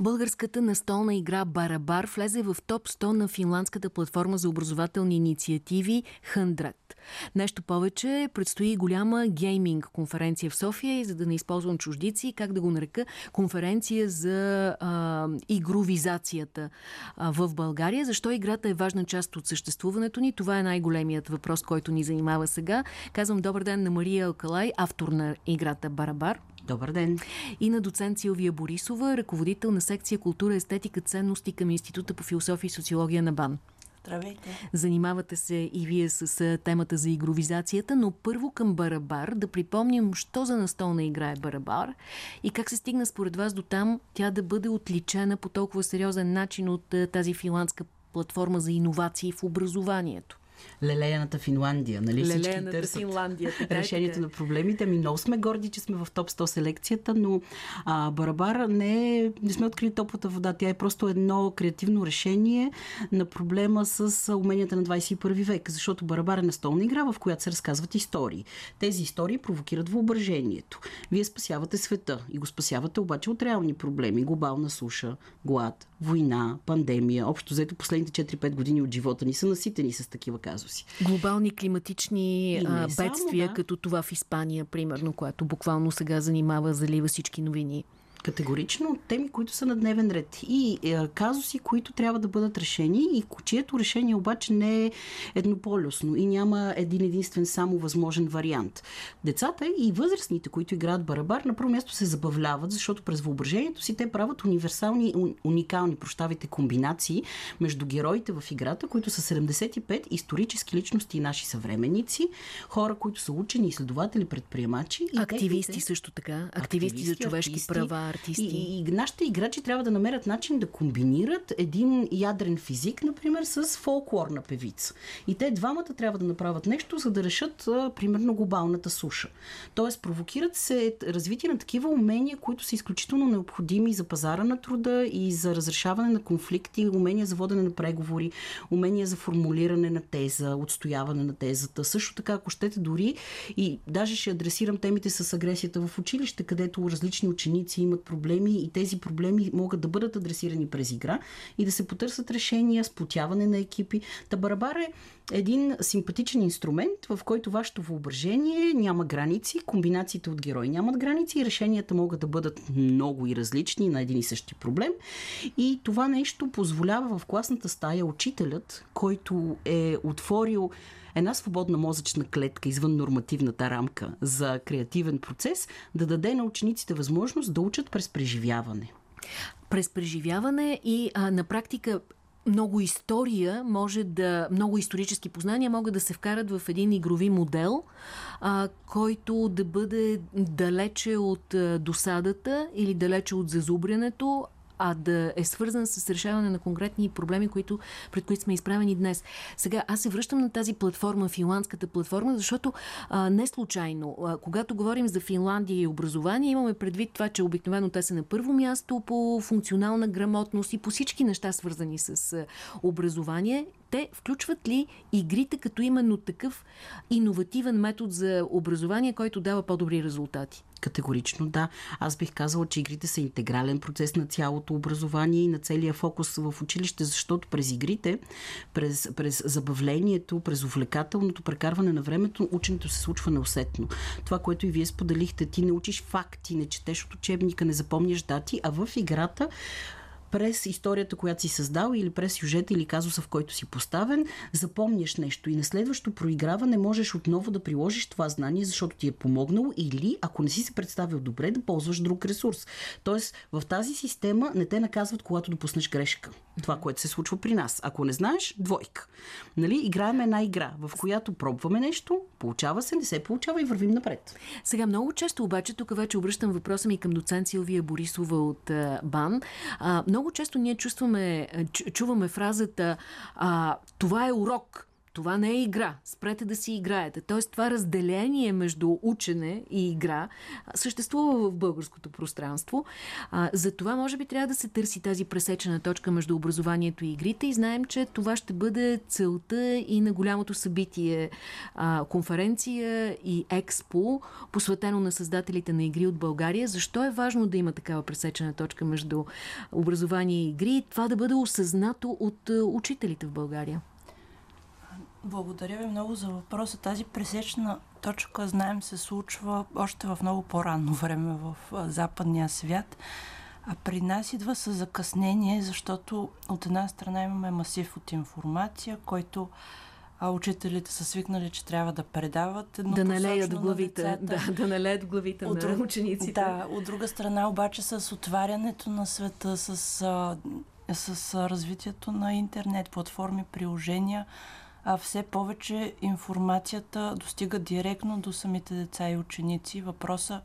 Българската настолна игра Барабар влезе в топ 100 на финландската платформа за образователни инициативи Хандрат. Нещо повече, предстои голяма гейминг конференция в София и за да не използвам чуждици, как да го нарека, конференция за а, игровизацията а, в България. Защо играта е важна част от съществуването ни? Това е най-големият въпрос, който ни занимава сега. Казвам добър ден на Мария Алкалай, автор на играта Барабар. Добър ден. И на доцент Силвия Борисова, ръководител на секция култура, естетика, ценности към Института по философия и социология на БАН. Здравейте. Занимавате се и вие с темата за игровизацията, но първо към Барабар, да припомним, що за настолна игра е Барабар и как се стигна според вас до там тя да бъде отличена по толкова сериозен начин от тази финландска платформа за иновации в образованието лелеяната Финландия. Нали? Лелеяната Всички Финландия. Така е, решението така. на проблемите. Ми много сме горди, че сме в топ 100 селекцията, но а, Барабара не, е, не сме открили топлата вода. Тя е просто едно креативно решение на проблема с уменията на 21 век. Защото Барабара е настолна игра, в която се разказват истории. Тези истории провокират въображението. Вие спасявате света и го спасявате обаче от реални проблеми. Глобална суша, глад, война, пандемия. Общо взето последните 4-5 години от живота ни са наситени с такива казуси. Глобални климатични а, бедствия, само, да. като това в Испания, примерно, което буквално сега занимава, залива всички новини категорично теми, които са на дневен ред и е, казуси, които трябва да бъдат решени и чието решение обаче не е еднополюсно и няма един единствен само възможен вариант. Децата и възрастните, които играят барабар, на първо място се забавляват, защото през въображението си те правят универсални, уникални, прощавайте, комбинации между героите в играта, които са 75 исторически личности и наши съвременници, хора, които са учени, изследователи, предприемачи. И активисти техните... също така, активисти, активисти за човешки артисти, права, артисти. И, и нашите играчи трябва да намерят начин да комбинират един ядрен физик, например, с фолклорна певица. И те двамата трябва да направят нещо, за да решат, примерно, глобалната суша. Тоест, провокират се развитие на такива умения, които са изключително необходими за пазара на труда и за разрешаване на конфликти, умения за водене на преговори, умения за формулиране на теза, отстояване на тезата. Също така, ако щете дори и даже ще адресирам темите с агресията в училище, където различни ученици имат проблеми и тези проблеми могат да бъдат адресирани през игра и да се потърсят решения, сплотяване на екипи. Та барабар е един симпатичен инструмент, в който вашето въображение няма граници, комбинациите от герои нямат граници и решенията могат да бъдат много и различни на един и същи проблем. И това нещо позволява в класната стая учителят, който е отворил една свободна мозъчна клетка извън нормативната рамка за креативен процес, да даде на учениците възможност да учат през преживяване. През преживяване и а, на практика много история може да, много исторически познания могат да се вкарат в един игрови модел, а, който да бъде далече от досадата или далече от зазубрянето, а да е свързан с решаване на конкретни проблеми, които, пред които сме изправени днес. Сега, аз се връщам на тази платформа, финландската платформа, защото а, не случайно, а, когато говорим за Финландия и образование, имаме предвид това, че обикновено те са на първо място по функционална грамотност и по всички неща, свързани с образование те включват ли игрите като именно такъв иновативен метод за образование, който дава по-добри резултати? Категорично да. Аз бих казала, че игрите са интегрален процес на цялото образование и на целия фокус в училище, защото през игрите, през, през забавлението, през увлекателното прекарване на времето, ученето се случва неусетно. Това, което и вие споделихте, ти не учиш факти, не четеш от учебника, не запомняш дати, а в играта през историята, която си създал или през сюжета или казуса, в който си поставен, запомняш нещо и на следващо проиграване можеш отново да приложиш това знание, защото ти е помогнало или, ако не си се представил добре, да ползваш друг ресурс. Тоест, в тази система не те наказват, когато допуснеш грешка. Това, което се случва при нас. Ако не знаеш, двойка. Нали? Играем една игра, в която пробваме нещо, получава се, не се получава и вървим напред. Сега много често обаче, тук вече обръщам въпроса ми към доцент Силвия Борисова от БАН. много често ние чувстваме, чуваме фразата а, това е урок, това не е игра. Спрете да си играете. Тоест това разделение между учене и игра съществува в българското пространство. А, за това може би трябва да се търси тази пресечена точка между образованието и игрите и знаем, че това ще бъде целта и на голямото събитие а, конференция и експо, посветено на създателите на игри от България. Защо е важно да има такава пресечена точка между образование и игри това да бъде осъзнато от учителите в България? Благодаря ви много за въпроса. Тази пресечна точка, знаем, се случва още в много по-ранно време в западния свят. А при нас идва с закъснение, защото от една страна имаме масив от информация, който а учителите са свикнали, че трябва да предават да налеят главите, да, да налеят главите от на учениците. Да, от друга страна обаче с отварянето на света, с, с развитието на интернет, платформи, приложения, а все повече информацията достига директно до самите деца и ученици. Въпроса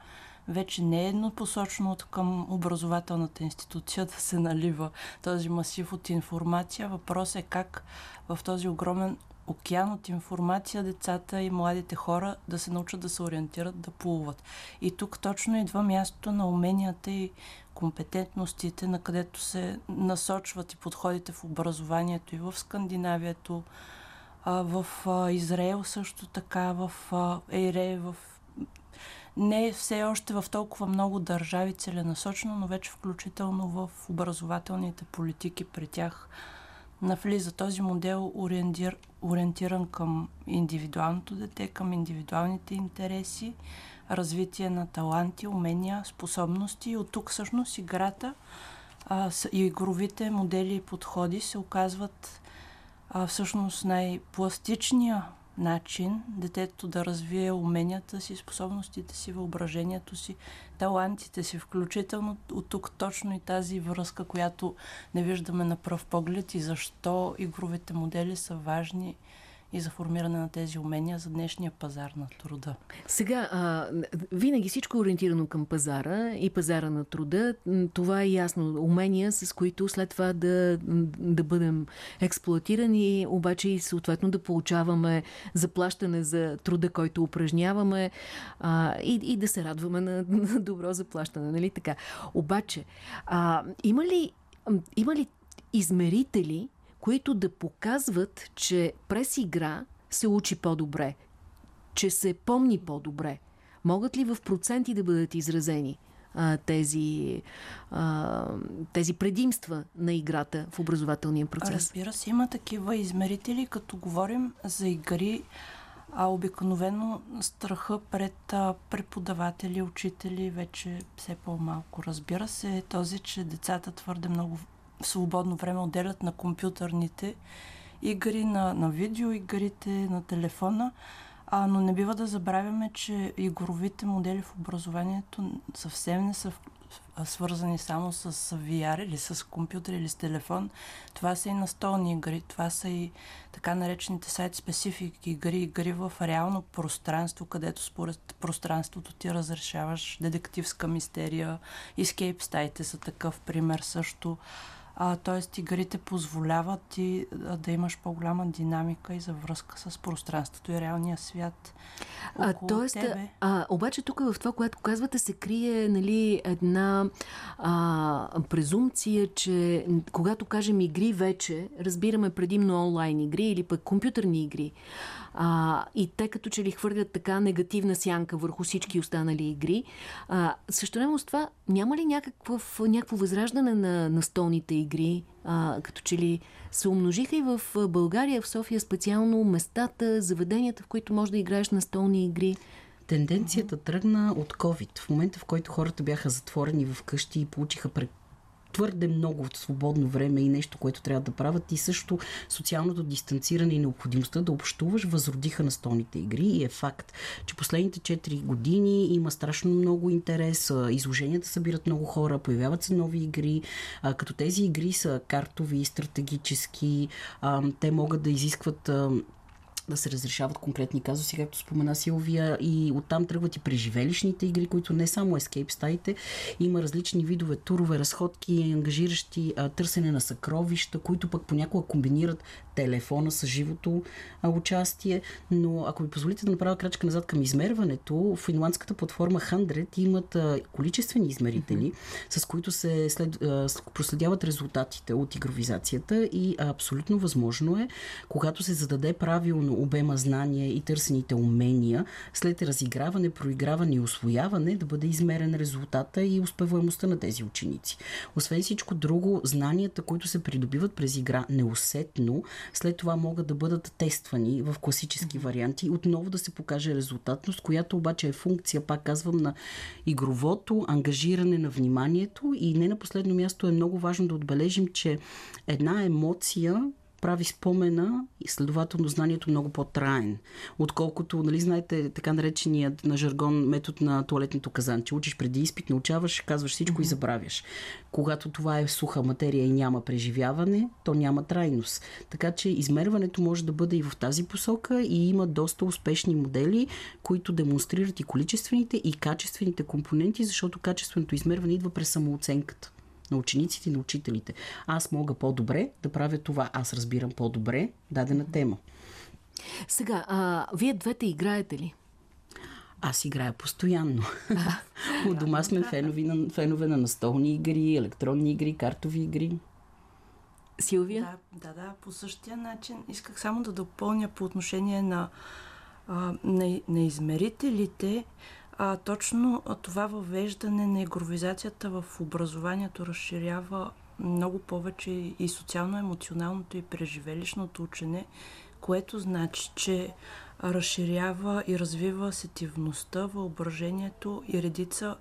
вече не е еднопосочно от към образователната институция да се налива този масив от информация. Въпросът е как в този огромен океан от информация децата и младите хора да се научат да се ориентират, да плуват. И тук точно идва мястото на уменията и компетентностите, на където се насочват и подходите в образованието и в Скандинавието, в Израел също така, в Ейре, в не все още в толкова много държави целенасочено, но вече включително в образователните политики при тях навлиза този модел ориентир, ориентиран към индивидуалното дете, към индивидуалните интереси, развитие на таланти, умения, способности. И от тук всъщност играта а, и игровите модели и подходи се оказват а, всъщност най-пластичния начин детето да развие уменията си, способностите си, въображението си, талантите си, включително от тук точно и тази връзка, която не виждаме на пръв поглед и защо игровите модели са важни и за формиране на тези умения за днешния пазар на труда. Сега, а, винаги всичко е ориентирано към пазара и пазара на труда. Това е ясно. Умения, с които след това да, да бъдем експлуатирани, обаче и съответно да получаваме заплащане за труда, който упражняваме а, и, и да се радваме на, на добро заплащане. Нали така? Обаче, а, има ли, има ли измерители, които да показват, че през игра се учи по-добре, че се помни по-добре. Могат ли в проценти да бъдат изразени а, тези, а, тези предимства на играта в образователния процес? Разбира се, има такива измерители, като говорим за игри, а обикновено страха пред а, преподаватели, учители вече все по-малко. Разбира се, е този, че децата твърде много свободно време отделят на компютърните игри, на, на видеоигрите, на телефона. А, но не бива да забравяме, че игровите модели в образованието съвсем не са свързани само с VR или с компютър или с телефон. Това са и настолни игри, това са и така наречените сайт специфик игри, игри в реално пространство, където според пространството ти разрешаваш детективска мистерия. Escape стаите са такъв пример също. Тоест игрите позволяват ти да имаш по-голяма динамика и за връзка с пространството и реалния свят. А, тоест, тебе. А, обаче тук в това, което казвате, се крие нали, една а, презумпция, че когато кажем игри вече, разбираме предимно онлайн игри или пък компютърни игри. А, и те като че ли хвърлят така негативна сянка върху всички останали игри. А, също с това няма ли някакъв, някакво възраждане на настолните игри? А, като че ли се умножиха и в България, в София специално местата, заведенията, в които може да играеш настолни игри? Тенденцията тръгна от COVID. В момента, в който хората бяха затворени в къщи и получиха твърде много свободно време и нещо, което трябва да правят и също социалното дистанциране и необходимостта да общуваш възродиха на столните игри. И е факт, че последните 4 години има страшно много интерес, изложенията събират много хора, появяват се нови игри, като тези игри са картови, стратегически, те могат да изискват да се разрешават конкретни казуси, както спомена Силвия, и оттам тръгват и преживелищните игри, които не само escape стаите, има различни видове турове, разходки, ангажиращи а, търсене на съкровища, които пък понякога комбинират телефона с живото а, участие. Но ако ми позволите да направя крачка назад към измерването, в финландската платформа 100 имат а, количествени измерители, mm-hmm. с които се след, а, проследяват резултатите от игровизацията и а, абсолютно възможно е, когато се зададе правилно обема знания и търсените умения, след разиграване, проиграване и освояване, да бъде измерен резултата и успеваемостта на тези ученици. Освен всичко друго, знанията, които се придобиват през игра неусетно, след това могат да бъдат тествани в класически варианти и отново да се покаже резултатност, която обаче е функция, пак казвам, на игровото ангажиране на вниманието и не на последно място е много важно да отбележим, че една емоция прави спомена и следователно знанието много по-траен. Отколкото, нали знаете, така нареченият на жаргон метод на туалетното казанче. Учиш преди изпит, научаваш, казваш всичко mm-hmm. и забравяш. Когато това е суха материя и няма преживяване, то няма трайност. Така че измерването може да бъде и в тази посока и има доста успешни модели, които демонстрират и количествените и качествените компоненти, защото качественото измерване идва през самооценката на учениците и на учителите. Аз мога по-добре да правя това. Аз разбирам по-добре дадена тема. Сега, а, вие двете играете ли? Аз играя постоянно. От дома сме фенови на, фенове на настолни игри, електронни игри, картови игри. Силвия? Да, да, да, по същия начин. Исках само да допълня по отношение на, а, на, на измерителите. А, точно това въвеждане на игровизацията в образованието разширява много повече и социално-емоционалното и преживелищното учене, което значи, че разширява и развива сетивността, въображението и редица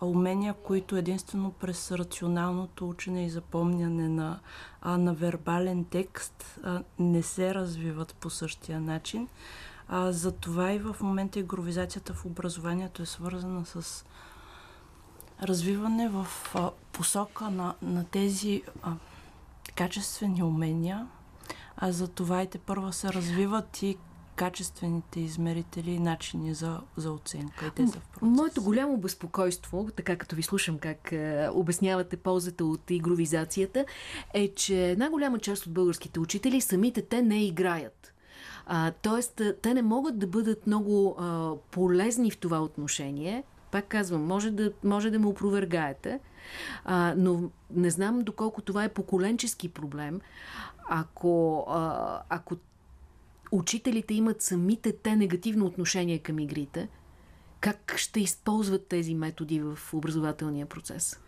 умения, които единствено през рационалното учене и запомняне на, на вербален текст не се развиват по същия начин. А, за това и в момента игровизацията в образованието е свързана с развиване в а, посока на, на тези а, качествени умения, а за това и те първа се развиват и качествените измерители и начини за, за оценка. И те са в процес. Моето голямо безпокойство, така като ви слушам как е, обяснявате ползата от игровизацията, е, че една голяма част от българските учители самите те не играят. А, тоест, те не могат да бъдат много а, полезни в това отношение. Пак казвам, може да, може да ме опровергаете, а, но не знам доколко това е поколенчески проблем. Ако, а, ако учителите имат самите те негативно отношение към игрите, как ще използват тези методи в образователния процес?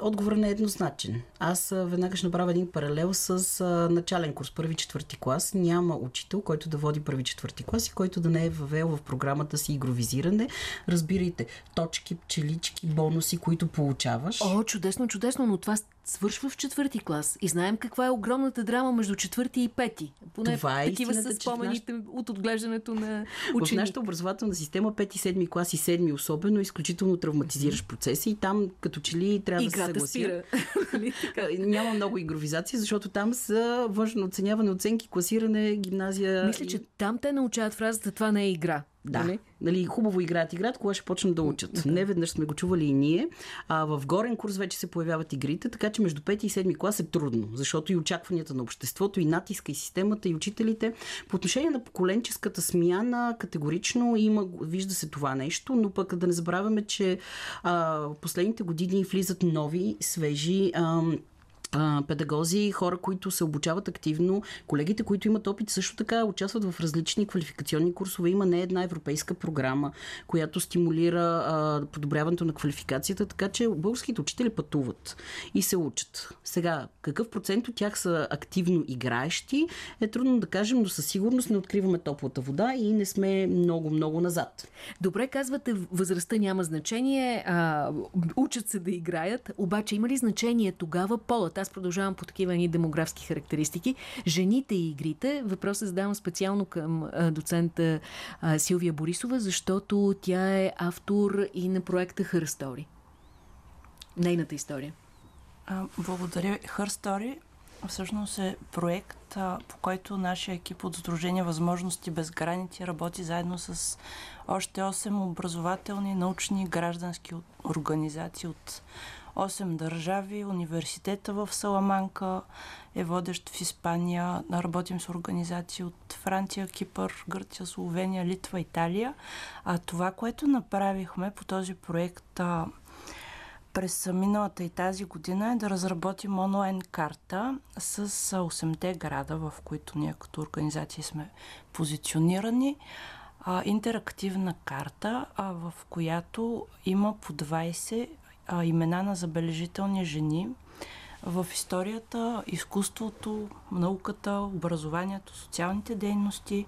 Отговорът не е еднозначен. Аз веднага ще направя един паралел с начален курс, първи четвърти клас. Няма учител, който да води първи четвърти клас и който да не е въвел в програмата си игровизиране. Разбирайте, точки, пчелички, бонуси, които получаваш. О, чудесно, чудесно, но това свършва в четвърти клас и знаем каква е огромната драма между четвърти и пети. Поне Това е такива са спомените наш... от отглеждането на ученик. В нашата образователна система пети, седми клас и седми особено изключително травматизираш процеси и там като че ли трябва Играта да се съглася. Нали Няма много игровизация, защото там са външно оценяване, оценки, класиране, гимназия. Мисля, и... че там те научават фразата това не е игра. Да. Нали? нали, хубаво играят играт, кога ще почнат да учат. Да. Не веднъж сме го чували и ние. А в горен курс вече се появяват игрите, така че между 5 и 7 клас е трудно, защото и очакванията на обществото, и натиска, и системата, и учителите. По отношение на поколенческата смяна, категорично има, вижда се това нещо, но пък да не забравяме, че а, последните години влизат нови, свежи. А, педагози, хора, които се обучават активно, колегите, които имат опит, също така участват в различни квалификационни курсове. Има не една европейска програма, която стимулира а, подобряването на квалификацията, така че българските учители пътуват и се учат. Сега, какъв процент от тях са активно играещи, е трудно да кажем, но със сигурност не откриваме топлата вода и не сме много-много назад. Добре, казвате, възрастта няма значение, а, учат се да играят, обаче има ли значение тогава полът? Аз продължавам по такива ни демографски характеристики. Жените и игрите. Въпросът задавам специално към доцента Силвия Борисова, защото тя е автор и на проекта Her Story. Нейната история. Благодаря. Her Story всъщност е проект, по който нашия екип от Сдружение Възможности без граници работи заедно с още 8 образователни, научни граждански организации от 8 държави, университета в Саламанка е водещ в Испания. Работим с организации от Франция, Кипър, Гърция, Словения, Литва, Италия. А това, което направихме по този проект през миналата и тази година е да разработим онлайн карта с 8-те града, в които ние като организации сме позиционирани. А, интерактивна карта, а, в която има по 20 а, имена на забележителни жени в историята, изкуството, науката, образованието, социалните дейности.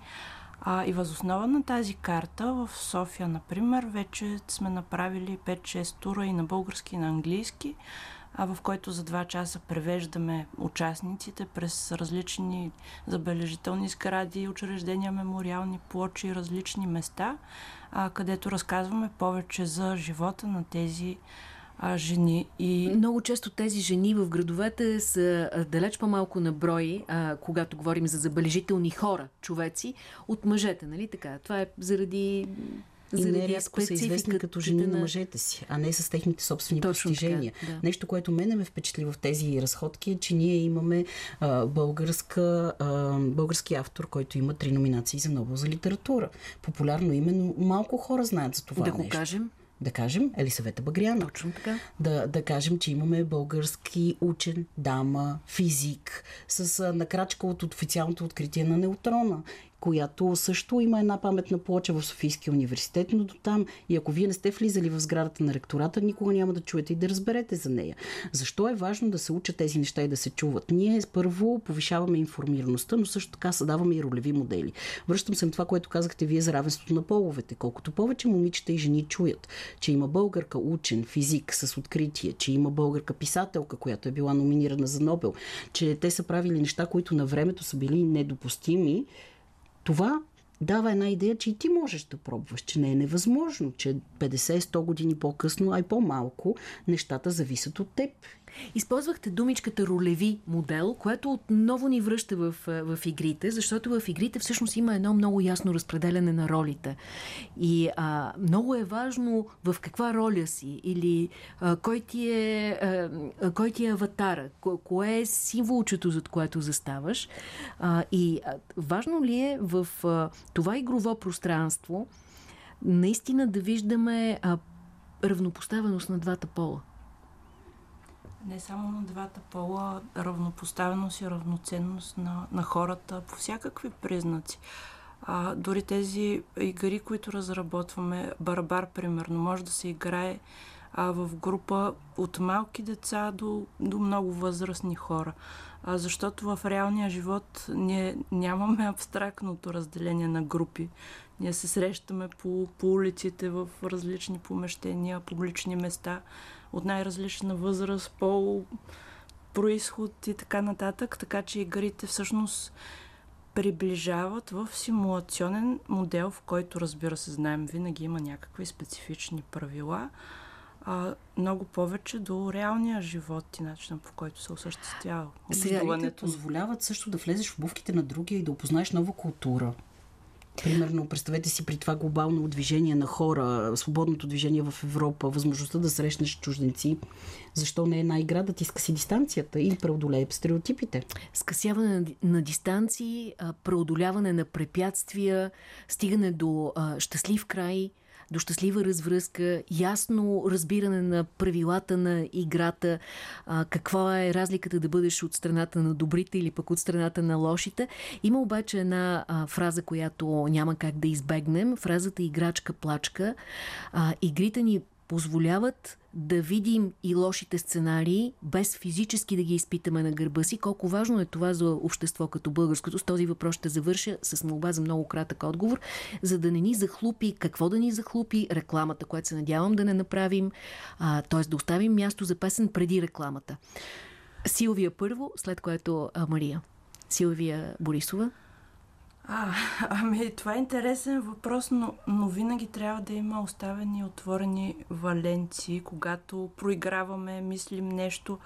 А, и възоснова на тази карта в София, например, вече сме направили 5-6 тура и на български, и на английски, а в който за 2 часа превеждаме участниците през различни забележителни сгради, учреждения, мемориални плочи, различни места, а, където разказваме повече за живота на тези а, жени. И... Много често тези жени в градовете са далеч по-малко на брой, а, когато говорим за забележителни хора, човеци, от мъжете, нали така? Това е заради и нерядко са известни като жени на... на мъжете си, а не с техните собствени Точно постижения. Така, да. Нещо, което мене ме впечатли в тези разходки е, че ние имаме а, българска, а, български автор, който има три номинации за Нобел за литература. Популярно именно малко хора знаят за това Да нещо. го кажем да кажем Елисавета Багряна. Точно така. Да, да кажем, че имаме български учен, дама, физик, с накрачка от официалното откритие на неутрона която също има една паметна плоча в Софийския университет, но до там и ако вие не сте влизали в сградата на ректората, никога няма да чуете и да разберете за нея. Защо е важно да се учат тези неща и да се чуват? Ние първо повишаваме информираността, но също така създаваме и ролеви модели. Връщам се на това, което казахте вие за равенството на половете. Колкото повече момичета и жени чуят, че има българка учен, физик с откритие, че има българка писателка, която е била номинирана за Нобел, че те са правили неща, които на времето са били недопустими, това дава една идея, че и ти можеш да пробваш, че не е невъзможно, че 50-100 години по-късно, а и по-малко, нещата зависят от теб Използвахте думичката ролеви модел, което отново ни връща в, в игрите, защото в игрите всъщност има едно много ясно разпределяне на ролите. И а, много е важно в каква роля си или а, кой, ти е, а, кой ти е аватара, ко, кое е символчето, зад което заставаш. А, и а, важно ли е в а, това игрово пространство наистина да виждаме а, равнопоставеност на двата пола? Не само на двата пола, равнопоставеност и равноценност на, на хората по всякакви признаци. А, дори тези игри, които разработваме, барабар, примерно, може да се играе а, в група от малки деца до, до много възрастни хора. А, защото в реалния живот ние нямаме абстрактното разделение на групи. Ние се срещаме по, по улиците в различни помещения, публични места от най-различна възраст, пол, происход и така нататък. Така че игрите всъщност приближават в симулационен модел, в който, разбира се, знаем, винаги има някакви специфични правила, а, много повече до реалния живот и начина по който се осъществява. Сега те позволяват също да влезеш в обувките на другия и да опознаеш нова култура. Примерно, представете си при това глобално движение на хора, свободното движение в Европа, възможността да срещнеш чужденци. Защо не е една игра да ти скъси дистанцията и преодолее стереотипите? Скъсяване на, на дистанции, преодоляване на препятствия, стигане до а, щастлив край – до щастлива развръзка, ясно разбиране на правилата на играта, каква е разликата да бъдеш от страната на добрите или пък от страната на лошите. Има обаче една фраза, която няма как да избегнем. Фразата играчка-плачка. Игрите ни позволяват да видим и лошите сценарии, без физически да ги изпитаме на гърба си. Колко важно е това за общество като българското? С този въпрос ще завърша с молба за много кратък отговор, за да не ни захлупи, какво да ни захлупи рекламата, която се надявам да не направим, т.е. да оставим място за песен преди рекламата. Силвия първо, след което а, Мария. Силвия Борисова. А, ами, това е интересен въпрос, но, но винаги трябва да има оставени отворени валенции, когато проиграваме, мислим нещо,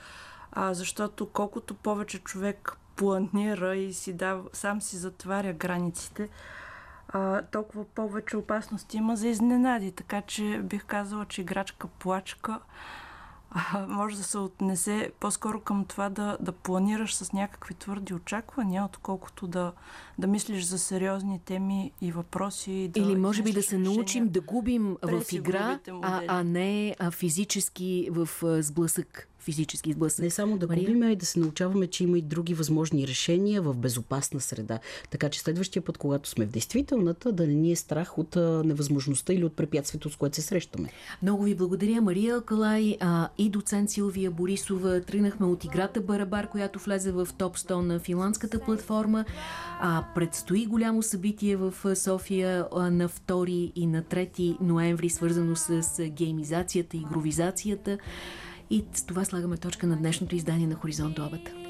а, защото колкото повече човек планира и си дава, сам си затваря границите, а, толкова повече опасности има за изненади. Така че бих казала, че играчка плачка а, може да се отнесе по-скоро към това да, да планираш с някакви твърди очаквания, отколкото да, да мислиш за сериозни теми и въпроси. Да Или може би да се научим да губим в игра, а, а не а, физически в сблъсък физически сблъсък. Не само да Мария? губим, а и да се научаваме, че има и други възможни решения в безопасна среда. Така че следващия път, когато сме в действителната, да не ни е страх от невъзможността или от препятствието, с което се срещаме. Много ви благодаря, Мария Алкалай а, и доцент Силвия Борисова. Тръгнахме от играта Барабар, която влезе в топ 100 на финландската платформа. А, предстои голямо събитие в София а, на 2 и на 3 ноември, свързано с геймизацията, игровизацията. И с това слагаме точка на днешното издание на Хоризонт обета.